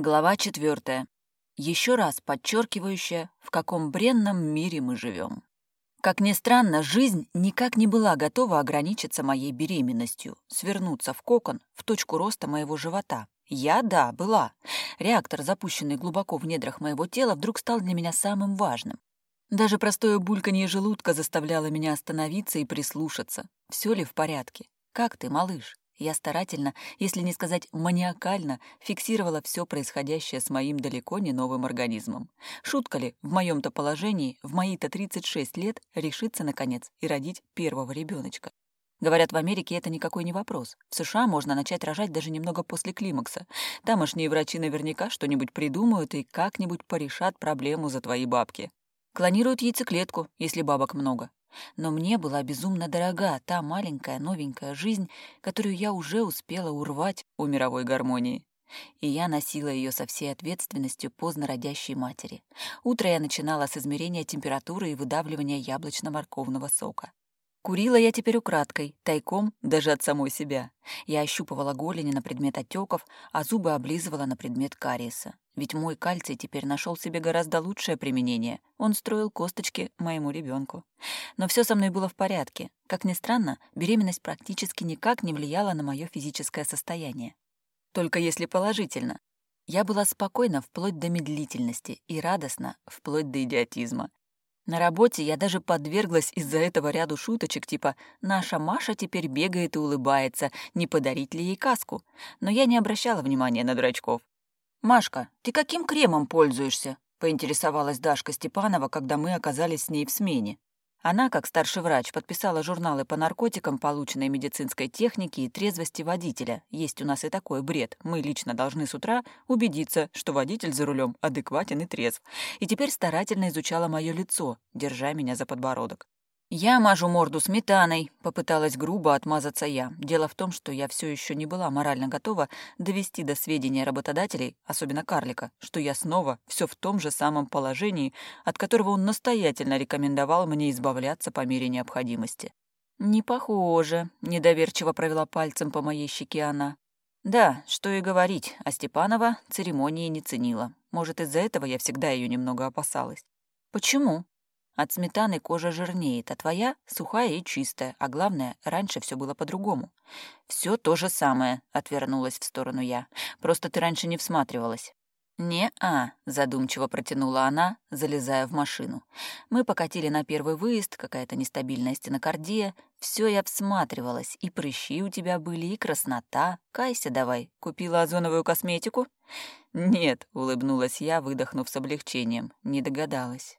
Глава четвертая. Еще раз подчеркивающая, в каком бренном мире мы живем. Как ни странно, жизнь никак не была готова ограничиться моей беременностью, свернуться в кокон, в точку роста моего живота. Я, да, была. Реактор, запущенный глубоко в недрах моего тела, вдруг стал для меня самым важным. Даже простое бульканье желудка заставляло меня остановиться и прислушаться. Все ли в порядке? Как ты, малыш? Я старательно, если не сказать маниакально, фиксировала все происходящее с моим далеко не новым организмом. Шутка ли, в моем-то положении, в мои-то 36 лет, решиться, наконец, и родить первого ребеночка? Говорят, в Америке это никакой не вопрос. В США можно начать рожать даже немного после климакса. Тамошние врачи наверняка что-нибудь придумают и как-нибудь порешат проблему за твои бабки. Клонируют яйцеклетку, если бабок много. Но мне была безумно дорога та маленькая новенькая жизнь, которую я уже успела урвать у мировой гармонии. И я носила ее со всей ответственностью поздно родящей матери. Утро я начинала с измерения температуры и выдавливания яблочно-морковного сока. Курила я теперь украдкой, тайком, даже от самой себя. Я ощупывала голени на предмет отеков, а зубы облизывала на предмет кариеса. Ведь мой кальций теперь нашел себе гораздо лучшее применение. Он строил косточки моему ребенку. Но все со мной было в порядке. Как ни странно, беременность практически никак не влияла на мое физическое состояние. Только если положительно. Я была спокойна вплоть до медлительности и радостна вплоть до идиотизма. На работе я даже подверглась из-за этого ряду шуточек, типа «Наша Маша теперь бегает и улыбается, не подарить ли ей каску?» Но я не обращала внимания на дурачков. «Машка, ты каким кремом пользуешься?» — поинтересовалась Дашка Степанова, когда мы оказались с ней в смене. Она, как старший врач, подписала журналы по наркотикам, полученной медицинской технике и трезвости водителя. Есть у нас и такой бред. Мы лично должны с утра убедиться, что водитель за рулем адекватен и трезв. И теперь старательно изучала мое лицо, держа меня за подбородок. «Я мажу морду сметаной», — попыталась грубо отмазаться я. Дело в том, что я все еще не была морально готова довести до сведения работодателей, особенно карлика, что я снова все в том же самом положении, от которого он настоятельно рекомендовал мне избавляться по мере необходимости. «Не похоже», — недоверчиво провела пальцем по моей щеке она. Да, что и говорить, а Степанова церемонии не ценила. Может, из-за этого я всегда ее немного опасалась. «Почему?» От сметаны кожа жирнеет, а твоя сухая и чистая, а главное, раньше все было по-другому. Все то же самое, отвернулась в сторону я. Просто ты раньше не всматривалась. «Не-а», — задумчиво протянула она, залезая в машину. Мы покатили на первый выезд, какая-то нестабильная стенокардия. Все я всматривалась, и прыщи у тебя были, и краснота. Кайся давай, купила озоновую косметику? «Нет», — улыбнулась я, выдохнув с облегчением, не догадалась.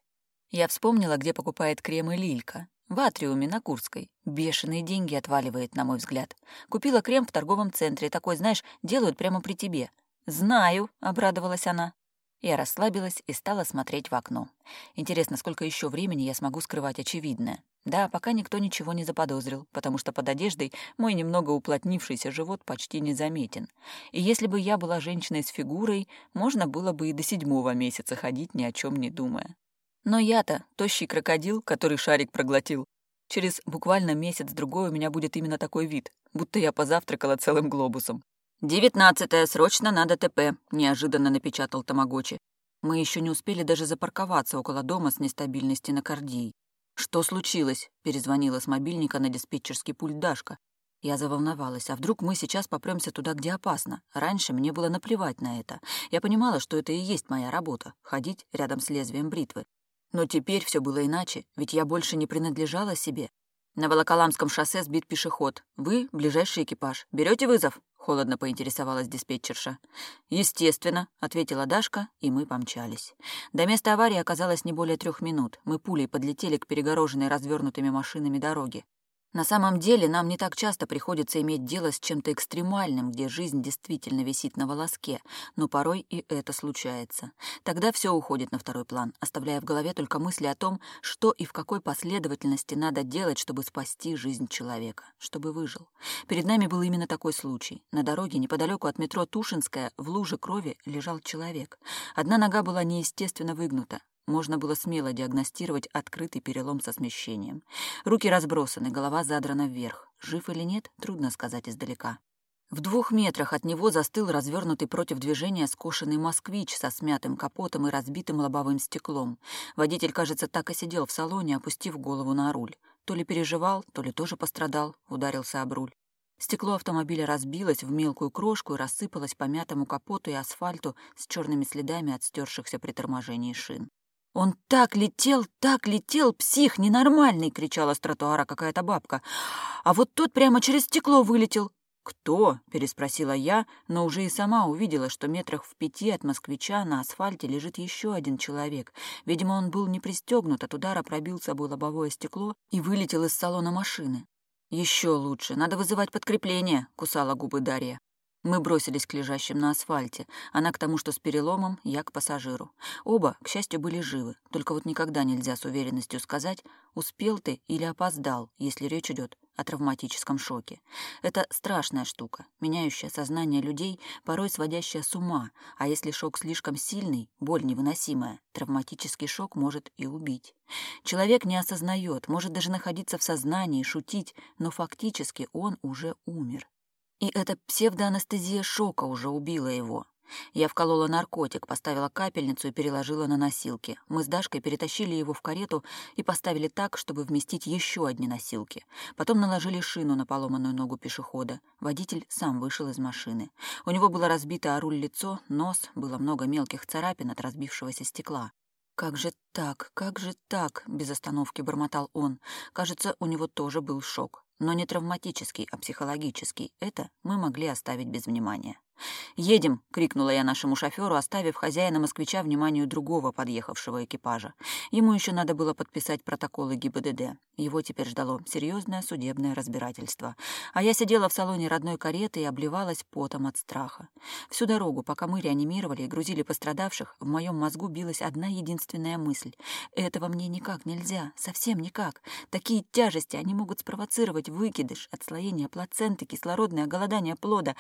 Я вспомнила, где покупает кремы Лилька. В Атриуме на Курской. Бешеные деньги отваливает, на мой взгляд. Купила крем в торговом центре. Такой, знаешь, делают прямо при тебе. «Знаю», — обрадовалась она. Я расслабилась и стала смотреть в окно. Интересно, сколько еще времени я смогу скрывать очевидное. Да, пока никто ничего не заподозрил, потому что под одеждой мой немного уплотнившийся живот почти незаметен. И если бы я была женщиной с фигурой, можно было бы и до седьмого месяца ходить, ни о чем не думая. Но я-то тощий крокодил, который шарик проглотил. Через буквально месяц-другой у меня будет именно такой вид, будто я позавтракала целым глобусом. «Девятнадцатое, срочно надо ТП», — неожиданно напечатал Тамагочи. Мы еще не успели даже запарковаться около дома с нестабильной стенокардией. «Что случилось?» — перезвонила с мобильника на диспетчерский пульт Дашка. Я заволновалась. А вдруг мы сейчас попремся туда, где опасно? Раньше мне было наплевать на это. Я понимала, что это и есть моя работа — ходить рядом с лезвием бритвы. Но теперь все было иначе, ведь я больше не принадлежала себе. На Волоколамском шоссе сбит пешеход. Вы — ближайший экипаж. Берете вызов? Холодно поинтересовалась диспетчерша. «Естественно», — ответила Дашка, и мы помчались. До места аварии оказалось не более трех минут. Мы пулей подлетели к перегороженной развернутыми машинами дороге. На самом деле нам не так часто приходится иметь дело с чем-то экстремальным, где жизнь действительно висит на волоске, но порой и это случается. Тогда все уходит на второй план, оставляя в голове только мысли о том, что и в какой последовательности надо делать, чтобы спасти жизнь человека, чтобы выжил. Перед нами был именно такой случай. На дороге неподалеку от метро Тушинская в луже крови лежал человек. Одна нога была неестественно выгнута, можно было смело диагностировать открытый перелом со смещением. Руки разбросаны, голова задрана вверх. Жив или нет, трудно сказать издалека. В двух метрах от него застыл развернутый против движения скошенный москвич со смятым капотом и разбитым лобовым стеклом. Водитель, кажется, так и сидел в салоне, опустив голову на руль. То ли переживал, то ли тоже пострадал, ударился об руль. Стекло автомобиля разбилось в мелкую крошку и рассыпалось по мятому капоту и асфальту с черными следами от стершихся при торможении шин. «Он так летел, так летел, псих ненормальный!» — кричала с тротуара какая-то бабка. «А вот тот прямо через стекло вылетел. «Кто?» — переспросила я, но уже и сама увидела, что метрах в пяти от москвича на асфальте лежит еще один человек. Видимо, он был не пристегнут, от удара пробил собой лобовое стекло и вылетел из салона машины. Еще лучше, надо вызывать подкрепление», — кусала губы Дарья. Мы бросились к лежащим на асфальте. Она к тому, что с переломом, я к пассажиру. Оба, к счастью, были живы. Только вот никогда нельзя с уверенностью сказать, успел ты или опоздал, если речь идет о травматическом шоке. Это страшная штука, меняющая сознание людей, порой сводящая с ума, а если шок слишком сильный, боль невыносимая, травматический шок может и убить. Человек не осознает, может даже находиться в сознании, шутить, но фактически он уже умер. И эта псевдоанестезия шока уже убила его. Я вколола наркотик, поставила капельницу и переложила на носилки. Мы с Дашкой перетащили его в карету и поставили так, чтобы вместить еще одни носилки. Потом наложили шину на поломанную ногу пешехода. Водитель сам вышел из машины. У него было разбито о руль лицо, нос, было много мелких царапин от разбившегося стекла. «Как же так? Как же так?» — без остановки бормотал он. Кажется, у него тоже был шок но не травматический, а психологический. Это мы могли оставить без внимания. «Едем!» — крикнула я нашему шоферу, оставив хозяина москвича вниманию другого подъехавшего экипажа. Ему еще надо было подписать протоколы ГИБДД. Его теперь ждало серьезное судебное разбирательство. А я сидела в салоне родной кареты и обливалась потом от страха. Всю дорогу, пока мы реанимировали и грузили пострадавших, в моем мозгу билась одна единственная мысль. Этого мне никак нельзя, совсем никак. Такие тяжести, они могут спровоцировать выкидыш, отслоение плаценты, кислородное голодание плода.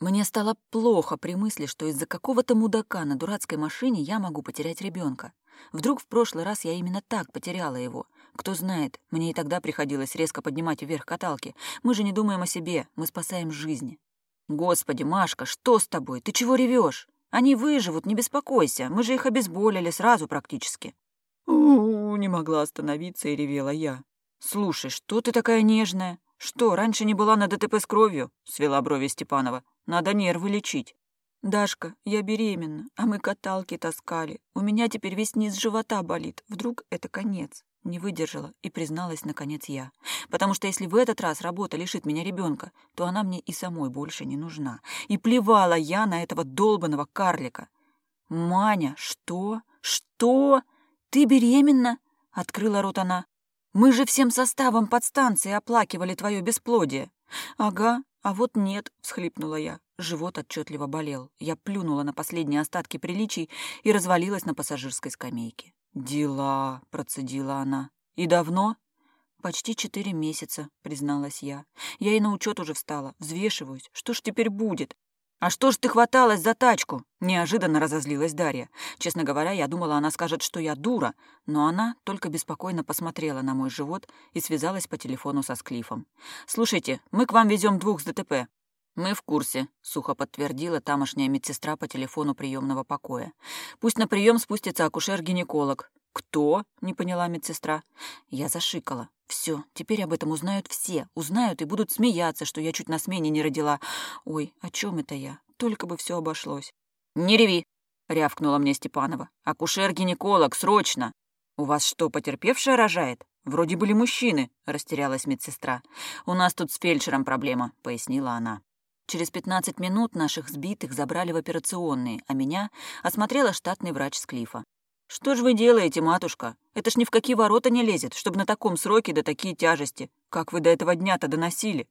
Мне стало плохо при мысли, что из-за какого-то мудака на дурацкой машине я могу потерять ребенка. Вдруг в прошлый раз я именно так потеряла его. Кто знает, мне и тогда приходилось резко поднимать вверх каталки. Мы же не думаем о себе, мы спасаем жизни. Господи, Машка, что с тобой? Ты чего ревешь? Они выживут, не беспокойся. Мы же их обезболили сразу практически. У, не могла остановиться и ревела я. Слушай, что ты такая нежная? Что, раньше не была на ДТП с кровью? Свела брови Степанова. Надо нервы лечить. «Дашка, я беременна, а мы каталки таскали. У меня теперь весь низ живота болит. Вдруг это конец?» Не выдержала и призналась, наконец, я. «Потому что если в этот раз работа лишит меня ребенка, то она мне и самой больше не нужна. И плевала я на этого долбанного карлика». «Маня, что? Что? Ты беременна?» — открыла рот она. «Мы же всем составом подстанции оплакивали твое бесплодие». «Ага, а вот нет», — всхлипнула я. Живот отчетливо болел. Я плюнула на последние остатки приличий и развалилась на пассажирской скамейке. «Дела», — процедила она. «И давно?» «Почти четыре месяца», — призналась я. «Я и на учет уже встала, взвешиваюсь. Что ж теперь будет?» «А что ж ты хваталась за тачку?» — неожиданно разозлилась Дарья. Честно говоря, я думала, она скажет, что я дура, но она только беспокойно посмотрела на мой живот и связалась по телефону со Склифом. «Слушайте, мы к вам везем двух с ДТП. «Мы в курсе», — сухо подтвердила тамошняя медсестра по телефону приемного покоя. «Пусть на прием спустится акушер-гинеколог». «Кто?» — не поняла медсестра. Я зашикала. Все, теперь об этом узнают все. Узнают и будут смеяться, что я чуть на смене не родила. Ой, о чем это я? Только бы все обошлось. «Не реви!» — рявкнула мне Степанова. «Акушер-гинеколог, срочно!» «У вас что, потерпевшая рожает?» «Вроде были мужчины», — растерялась медсестра. «У нас тут с фельдшером проблема», — пояснила она. Через 15 минут наших сбитых забрали в операционные, а меня осмотрела штатный врач Склифа. «Что ж вы делаете, матушка? Это ж ни в какие ворота не лезет, чтобы на таком сроке да такие тяжести. Как вы до этого дня-то доносили?»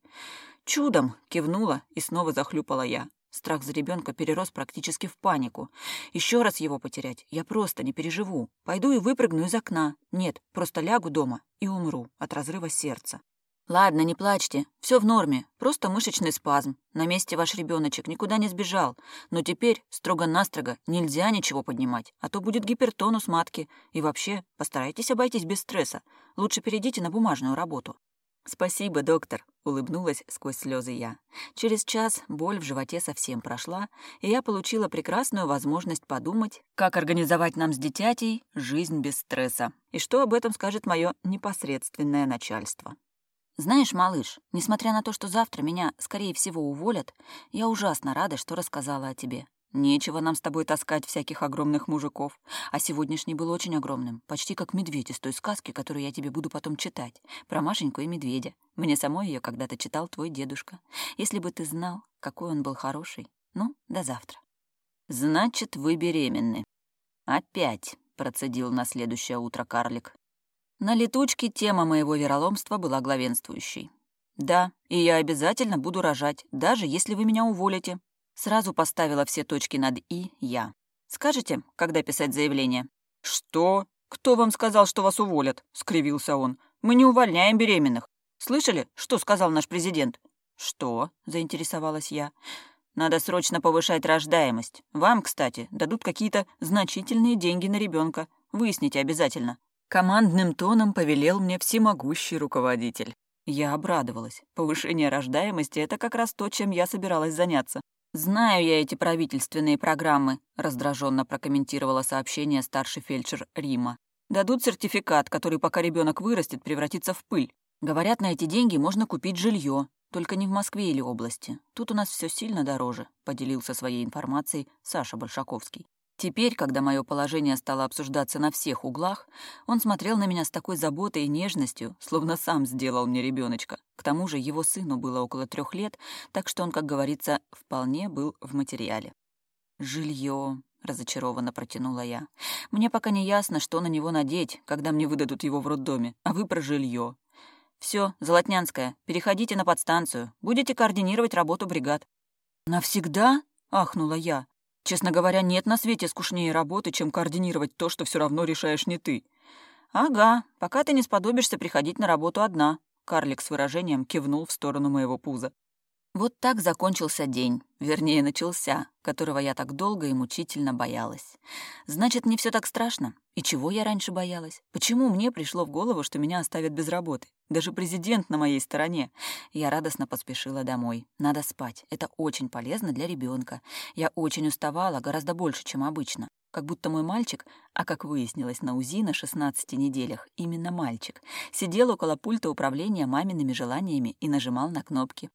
«Чудом!» — кивнула и снова захлюпала я. Страх за ребенка перерос практически в панику. Еще раз его потерять я просто не переживу. Пойду и выпрыгну из окна. Нет, просто лягу дома и умру от разрыва сердца. «Ладно, не плачьте. Все в норме. Просто мышечный спазм. На месте ваш ребеночек никуда не сбежал. Но теперь, строго-настрого, нельзя ничего поднимать, а то будет гипертонус матки. И вообще, постарайтесь обойтись без стресса. Лучше перейдите на бумажную работу». «Спасибо, доктор», — улыбнулась сквозь слезы я. Через час боль в животе совсем прошла, и я получила прекрасную возможность подумать, как организовать нам с дитятей жизнь без стресса, и что об этом скажет мое непосредственное начальство. Знаешь, малыш, несмотря на то, что завтра меня, скорее всего, уволят, я ужасно рада, что рассказала о тебе. Нечего нам с тобой таскать всяких огромных мужиков. А сегодняшний был очень огромным, почти как медведь из той сказки, которую я тебе буду потом читать, про Машеньку и медведя. Мне самой ее когда-то читал твой дедушка. Если бы ты знал, какой он был хороший. Ну, до завтра. Значит, вы беременны. Опять, процедил на следующее утро карлик. На летучке тема моего вероломства была главенствующей. «Да, и я обязательно буду рожать, даже если вы меня уволите», Сразу поставила все точки над «и» я. «Скажете, когда писать заявление?» «Что? Кто вам сказал, что вас уволят?» — скривился он. «Мы не увольняем беременных. Слышали, что сказал наш президент?» «Что?» — заинтересовалась я. «Надо срочно повышать рождаемость. Вам, кстати, дадут какие-то значительные деньги на ребенка. Выясните обязательно». Командным тоном повелел мне всемогущий руководитель. Я обрадовалась. Повышение рождаемости — это как раз то, чем я собиралась заняться. «Знаю я эти правительственные программы», — раздраженно прокомментировала сообщение старший фельдшер Рима. «Дадут сертификат, который, пока ребенок вырастет, превратится в пыль. Говорят, на эти деньги можно купить жилье, только не в Москве или области. Тут у нас все сильно дороже», — поделился своей информацией Саша Большаковский. Теперь, когда мое положение стало обсуждаться на всех углах, он смотрел на меня с такой заботой и нежностью, словно сам сделал мне ребеночка. К тому же его сыну было около трех лет, так что он, как говорится, вполне был в материале. Жилье, разочарованно протянула я. Мне пока не ясно, что на него надеть, когда мне выдадут его в роддоме, а вы про жилье. Все, Золотнянская, переходите на подстанцию, будете координировать работу бригад. Навсегда? ахнула я. Честно говоря, нет на свете скучнее работы, чем координировать то, что все равно решаешь не ты. Ага, пока ты не сподобишься приходить на работу одна. Карлик с выражением кивнул в сторону моего пуза. Вот так закончился день, вернее, начался, которого я так долго и мучительно боялась. Значит, не все так страшно. И чего я раньше боялась? Почему мне пришло в голову, что меня оставят без работы? Даже президент на моей стороне. Я радостно поспешила домой. Надо спать. Это очень полезно для ребенка. Я очень уставала, гораздо больше, чем обычно. Как будто мой мальчик, а как выяснилось на УЗИ на 16 неделях, именно мальчик, сидел около пульта управления мамиными желаниями и нажимал на кнопки.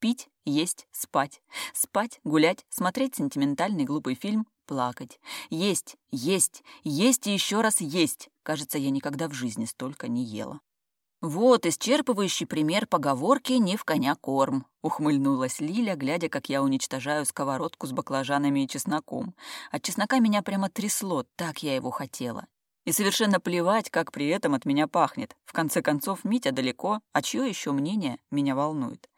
Пить, есть, спать. Спать, гулять, смотреть сентиментальный глупый фильм, плакать. Есть, есть, есть и еще раз есть. Кажется, я никогда в жизни столько не ела. «Вот исчерпывающий пример поговорки «не в коня корм», — ухмыльнулась Лиля, глядя, как я уничтожаю сковородку с баклажанами и чесноком. От чеснока меня прямо трясло, так я его хотела. И совершенно плевать, как при этом от меня пахнет. В конце концов, Митя далеко, а чье еще мнение меня волнует.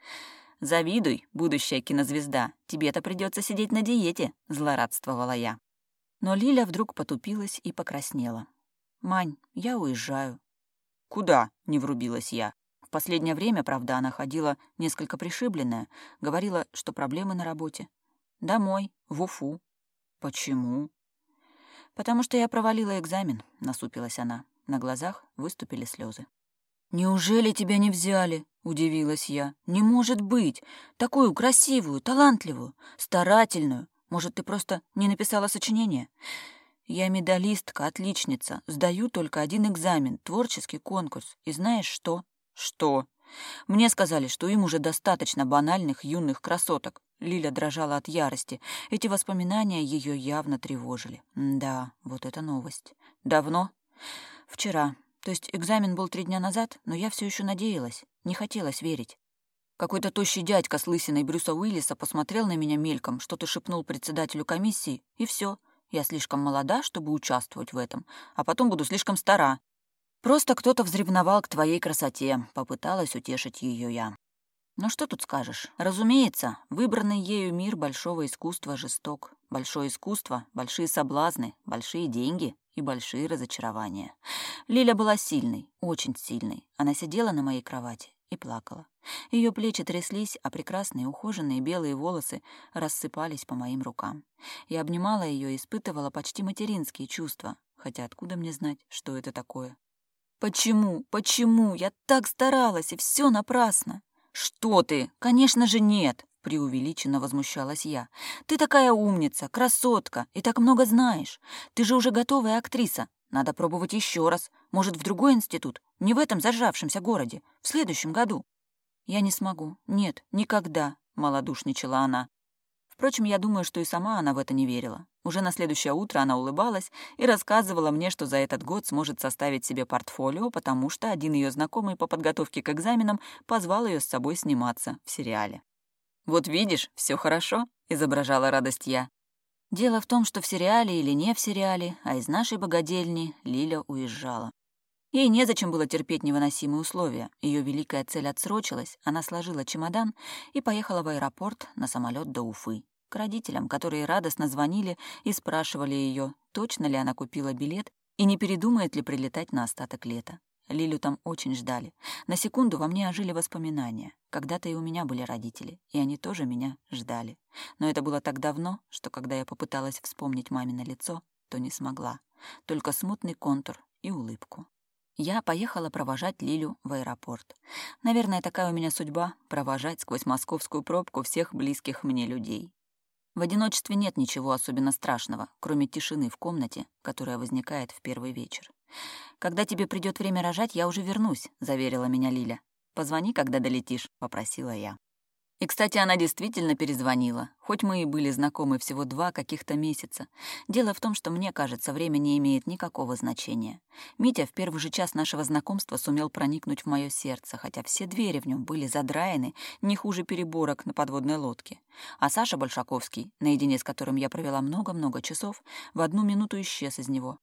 «Завидуй, будущая кинозвезда, тебе-то придется сидеть на диете», — злорадствовала я. Но Лиля вдруг потупилась и покраснела. «Мань, я уезжаю». «Куда?» — не врубилась я. В последнее время, правда, она ходила несколько пришибленная, говорила, что проблемы на работе. «Домой, в Уфу». «Почему?» «Потому что я провалила экзамен», — насупилась она. На глазах выступили слезы. «Неужели тебя не взяли?» — удивилась я. «Не может быть! Такую красивую, талантливую, старательную. Может, ты просто не написала сочинение?» «Я медалистка, отличница. Сдаю только один экзамен, творческий конкурс. И знаешь что?» «Что?» «Мне сказали, что им уже достаточно банальных юных красоток». Лиля дрожала от ярости. Эти воспоминания ее явно тревожили. «Да, вот это новость. Давно?» «Вчера. То есть экзамен был три дня назад, но я все еще надеялась, не хотелось верить. Какой-то тощий дядька с лысиной Брюса Уиллиса посмотрел на меня мельком, что-то шепнул председателю комиссии, и все. Я слишком молода, чтобы участвовать в этом, а потом буду слишком стара. Просто кто-то взревновал к твоей красоте, попыталась утешить ее я. Но что тут скажешь? Разумеется, выбранный ею мир большого искусства жесток. Большое искусство, большие соблазны, большие деньги и большие разочарования. Лиля была сильной, очень сильной. Она сидела на моей кровати и плакала. Ее плечи тряслись, а прекрасные ухоженные белые волосы рассыпались по моим рукам. Я обнимала ее и испытывала почти материнские чувства, хотя откуда мне знать, что это такое? Почему? Почему? Я так старалась, и все напрасно. «Что ты? Конечно же нет!» — преувеличенно возмущалась я. «Ты такая умница, красотка и так много знаешь. Ты же уже готовая актриса. Надо пробовать еще раз. Может, в другой институт? Не в этом зажавшемся городе. В следующем году». «Я не смогу. Нет, никогда», — малодушничала она. Впрочем, я думаю, что и сама она в это не верила. Уже на следующее утро она улыбалась и рассказывала мне, что за этот год сможет составить себе портфолио, потому что один ее знакомый по подготовке к экзаменам позвал ее с собой сниматься в сериале. «Вот видишь, все хорошо», — изображала радость я. Дело в том, что в сериале или не в сериале, а из нашей богадельни Лиля уезжала. Ей незачем было терпеть невыносимые условия. Ее великая цель отсрочилась, она сложила чемодан и поехала в аэропорт на самолет до Уфы к родителям, которые радостно звонили и спрашивали ее, точно ли она купила билет и не передумает ли прилетать на остаток лета. Лилю там очень ждали. На секунду во мне ожили воспоминания. Когда-то и у меня были родители, и они тоже меня ждали. Но это было так давно, что когда я попыталась вспомнить мамино лицо, то не смогла. Только смутный контур и улыбку. Я поехала провожать Лилю в аэропорт. Наверное, такая у меня судьба — провожать сквозь московскую пробку всех близких мне людей. В одиночестве нет ничего особенно страшного, кроме тишины в комнате, которая возникает в первый вечер. «Когда тебе придет время рожать, я уже вернусь», — заверила меня Лиля. «Позвони, когда долетишь», — попросила я. И, кстати, она действительно перезвонила, хоть мы и были знакомы всего два каких-то месяца. Дело в том, что мне кажется, время не имеет никакого значения. Митя в первый же час нашего знакомства сумел проникнуть в мое сердце, хотя все двери в нем были задраены не хуже переборок на подводной лодке. А Саша Большаковский, наедине с которым я провела много-много часов, в одну минуту исчез из него.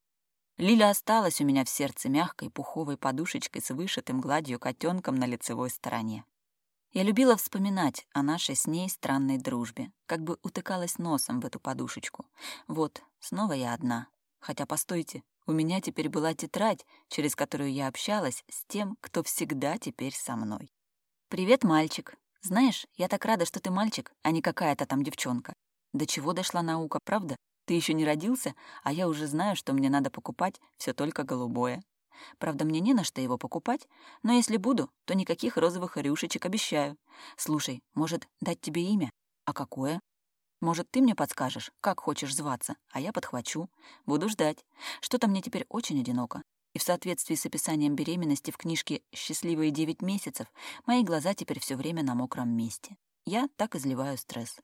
Лиля осталась у меня в сердце мягкой пуховой подушечкой с вышитым гладью котенком на лицевой стороне. Я любила вспоминать о нашей с ней странной дружбе, как бы утыкалась носом в эту подушечку. Вот, снова я одна. Хотя, постойте, у меня теперь была тетрадь, через которую я общалась с тем, кто всегда теперь со мной. «Привет, мальчик. Знаешь, я так рада, что ты мальчик, а не какая-то там девчонка. До чего дошла наука, правда? Ты еще не родился, а я уже знаю, что мне надо покупать все только голубое. Правда, мне не на что его покупать, но если буду, то никаких розовых рюшечек обещаю. Слушай, может, дать тебе имя? А какое? Может, ты мне подскажешь, как хочешь зваться, а я подхвачу. Буду ждать. Что-то мне теперь очень одиноко. И в соответствии с описанием беременности в книжке «Счастливые девять месяцев» мои глаза теперь все время на мокром месте. Я так изливаю стресс.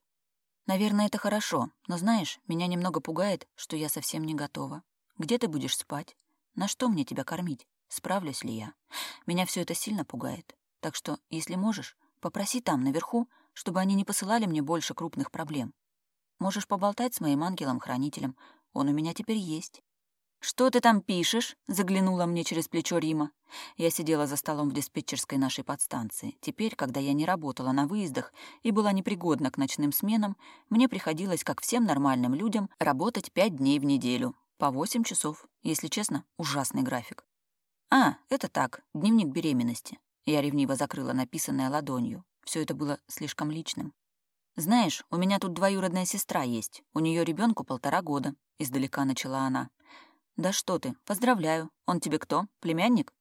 Наверное, это хорошо, но знаешь, меня немного пугает, что я совсем не готова. Где ты будешь спать? На что мне тебя кормить? Справлюсь ли я? Меня все это сильно пугает. Так что, если можешь, попроси там, наверху, чтобы они не посылали мне больше крупных проблем. Можешь поболтать с моим ангелом-хранителем. Он у меня теперь есть. «Что ты там пишешь?» — заглянула мне через плечо Рима. Я сидела за столом в диспетчерской нашей подстанции. Теперь, когда я не работала на выездах и была непригодна к ночным сменам, мне приходилось, как всем нормальным людям, работать пять дней в неделю, по восемь часов. Если честно, ужасный график. А, это так, дневник беременности. Я ревниво закрыла написанное ладонью. Все это было слишком личным. «Знаешь, у меня тут двоюродная сестра есть. У нее ребенку полтора года», — издалека начала она. «Да что ты, поздравляю. Он тебе кто, племянник?»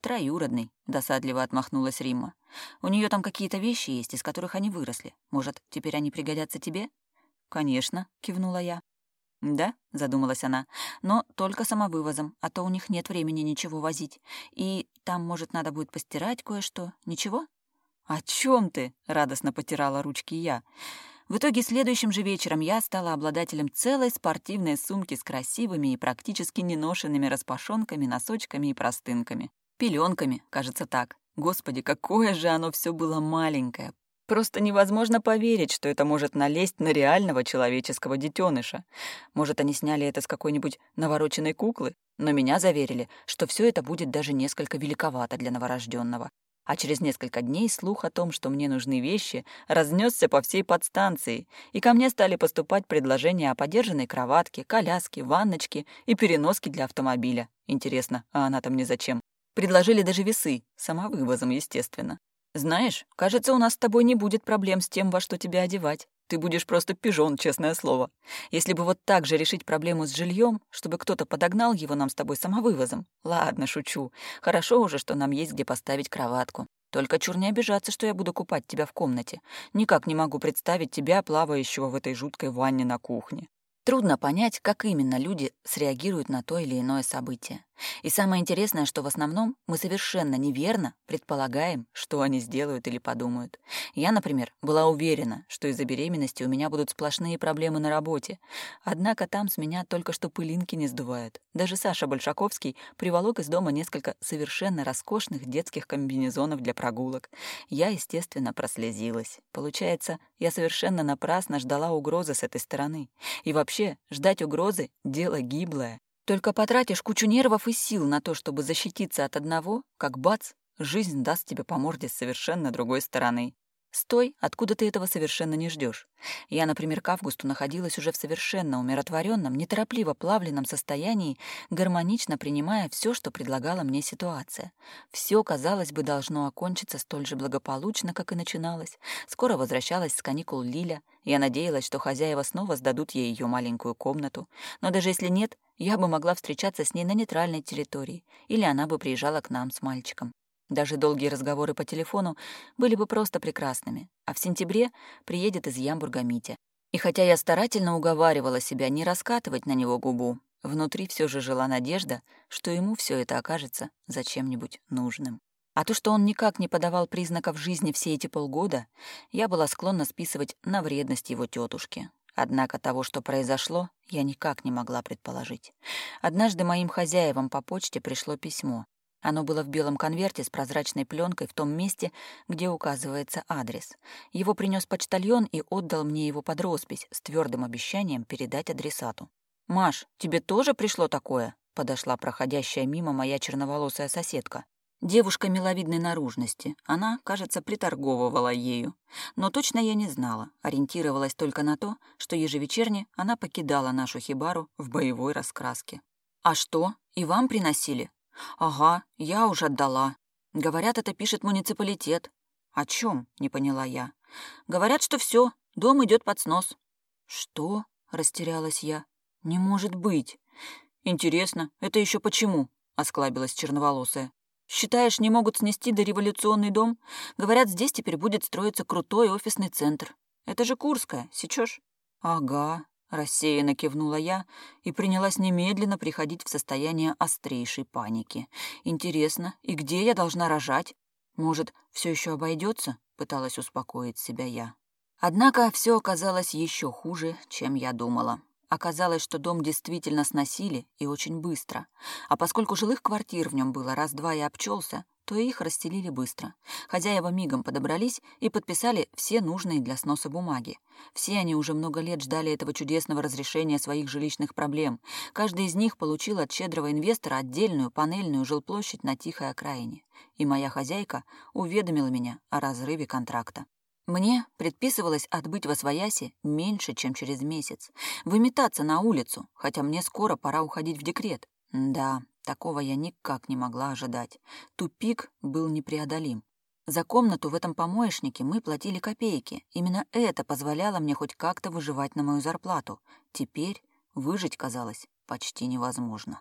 «Троюродный», — досадливо отмахнулась Римма. «У нее там какие-то вещи есть, из которых они выросли. Может, теперь они пригодятся тебе?» «Конечно», — кивнула я. «Да», — задумалась она, — «но только самовывозом, а то у них нет времени ничего возить. И там, может, надо будет постирать кое-что. Ничего?» «О чем ты?» — радостно потирала ручки я. В итоге следующим же вечером я стала обладателем целой спортивной сумки с красивыми и практически неношенными распашонками, носочками и простынками. Пеленками, кажется так. Господи, какое же оно все было маленькое, Просто невозможно поверить, что это может налезть на реального человеческого детеныша. Может, они сняли это с какой-нибудь навороченной куклы, но меня заверили, что все это будет даже несколько великовато для новорожденного. А через несколько дней слух о том, что мне нужны вещи, разнесся по всей подстанции, и ко мне стали поступать предложения о подержанной кроватке, коляске, ванночке и переноске для автомобиля. Интересно, а она-то мне зачем? Предложили даже весы, самовывозом, естественно. «Знаешь, кажется, у нас с тобой не будет проблем с тем, во что тебя одевать. Ты будешь просто пижон, честное слово. Если бы вот так же решить проблему с жильем, чтобы кто-то подогнал его нам с тобой самовывозом. Ладно, шучу. Хорошо уже, что нам есть где поставить кроватку. Только чур не обижаться, что я буду купать тебя в комнате. Никак не могу представить тебя, плавающего в этой жуткой ванне на кухне. Трудно понять, как именно люди среагируют на то или иное событие. И самое интересное, что в основном мы совершенно неверно предполагаем, что они сделают или подумают. Я, например, была уверена, что из-за беременности у меня будут сплошные проблемы на работе. Однако там с меня только что пылинки не сдувают. Даже Саша Большаковский приволок из дома несколько совершенно роскошных детских комбинезонов для прогулок. Я, естественно, прослезилась. Получается, я совершенно напрасно ждала угрозы с этой стороны. И вообще, ждать угрозы — дело гиблое. Только потратишь кучу нервов и сил на то, чтобы защититься от одного, как бац, жизнь даст тебе по морде с совершенно другой стороны. Стой, откуда ты этого совершенно не ждешь. Я, например, к августу находилась уже в совершенно умиротворенном, неторопливо плавленном состоянии, гармонично принимая все, что предлагала мне ситуация. Все, казалось бы, должно окончиться столь же благополучно, как и начиналось. Скоро возвращалась с каникул Лиля. Я надеялась, что хозяева снова сдадут ей ее маленькую комнату. Но даже если нет, я бы могла встречаться с ней на нейтральной территории, или она бы приезжала к нам с мальчиком. Даже долгие разговоры по телефону были бы просто прекрасными. А в сентябре приедет из Ямбурга Митя. И хотя я старательно уговаривала себя не раскатывать на него губу, внутри все же жила надежда, что ему все это окажется зачем-нибудь нужным. А то, что он никак не подавал признаков жизни все эти полгода, я была склонна списывать на вредность его тетушки. Однако того, что произошло, я никак не могла предположить. Однажды моим хозяевам по почте пришло письмо, оно было в белом конверте с прозрачной пленкой в том месте, где указывается адрес. Его принес почтальон и отдал мне его под роспись с твердым обещанием передать адресату. «Маш, тебе тоже пришло такое?» — подошла проходящая мимо моя черноволосая соседка. Девушка миловидной наружности. Она, кажется, приторговывала ею. Но точно я не знала, ориентировалась только на то, что ежевечерне она покидала нашу хибару в боевой раскраске. «А что, и вам приносили?» «Ага, я уже отдала. Говорят, это пишет муниципалитет». «О чем? не поняла я. «Говорят, что все, дом идет под снос». «Что?» — растерялась я. «Не может быть». «Интересно, это еще почему?» — осклабилась черноволосая. «Считаешь, не могут снести дореволюционный дом? Говорят, здесь теперь будет строиться крутой офисный центр. Это же Курская, сечешь?» «Ага», Рассеянно кивнула я и принялась немедленно приходить в состояние острейшей паники. Интересно, и где я должна рожать? Может, все еще обойдется? Пыталась успокоить себя я. Однако все оказалось еще хуже, чем я думала. Оказалось, что дом действительно сносили и очень быстро. А поскольку жилых квартир в нем было раз-два и обчелся, то их расстелили быстро. Хозяева мигом подобрались и подписали все нужные для сноса бумаги. Все они уже много лет ждали этого чудесного разрешения своих жилищных проблем. Каждый из них получил от щедрого инвестора отдельную панельную жилплощадь на тихой окраине. И моя хозяйка уведомила меня о разрыве контракта. Мне предписывалось отбыть во свояси меньше, чем через месяц, выметаться на улицу, хотя мне скоро пора уходить в декрет. Да, Такого я никак не могла ожидать. Тупик был непреодолим. За комнату в этом помоечнике мы платили копейки. Именно это позволяло мне хоть как-то выживать на мою зарплату. Теперь выжить казалось почти невозможно.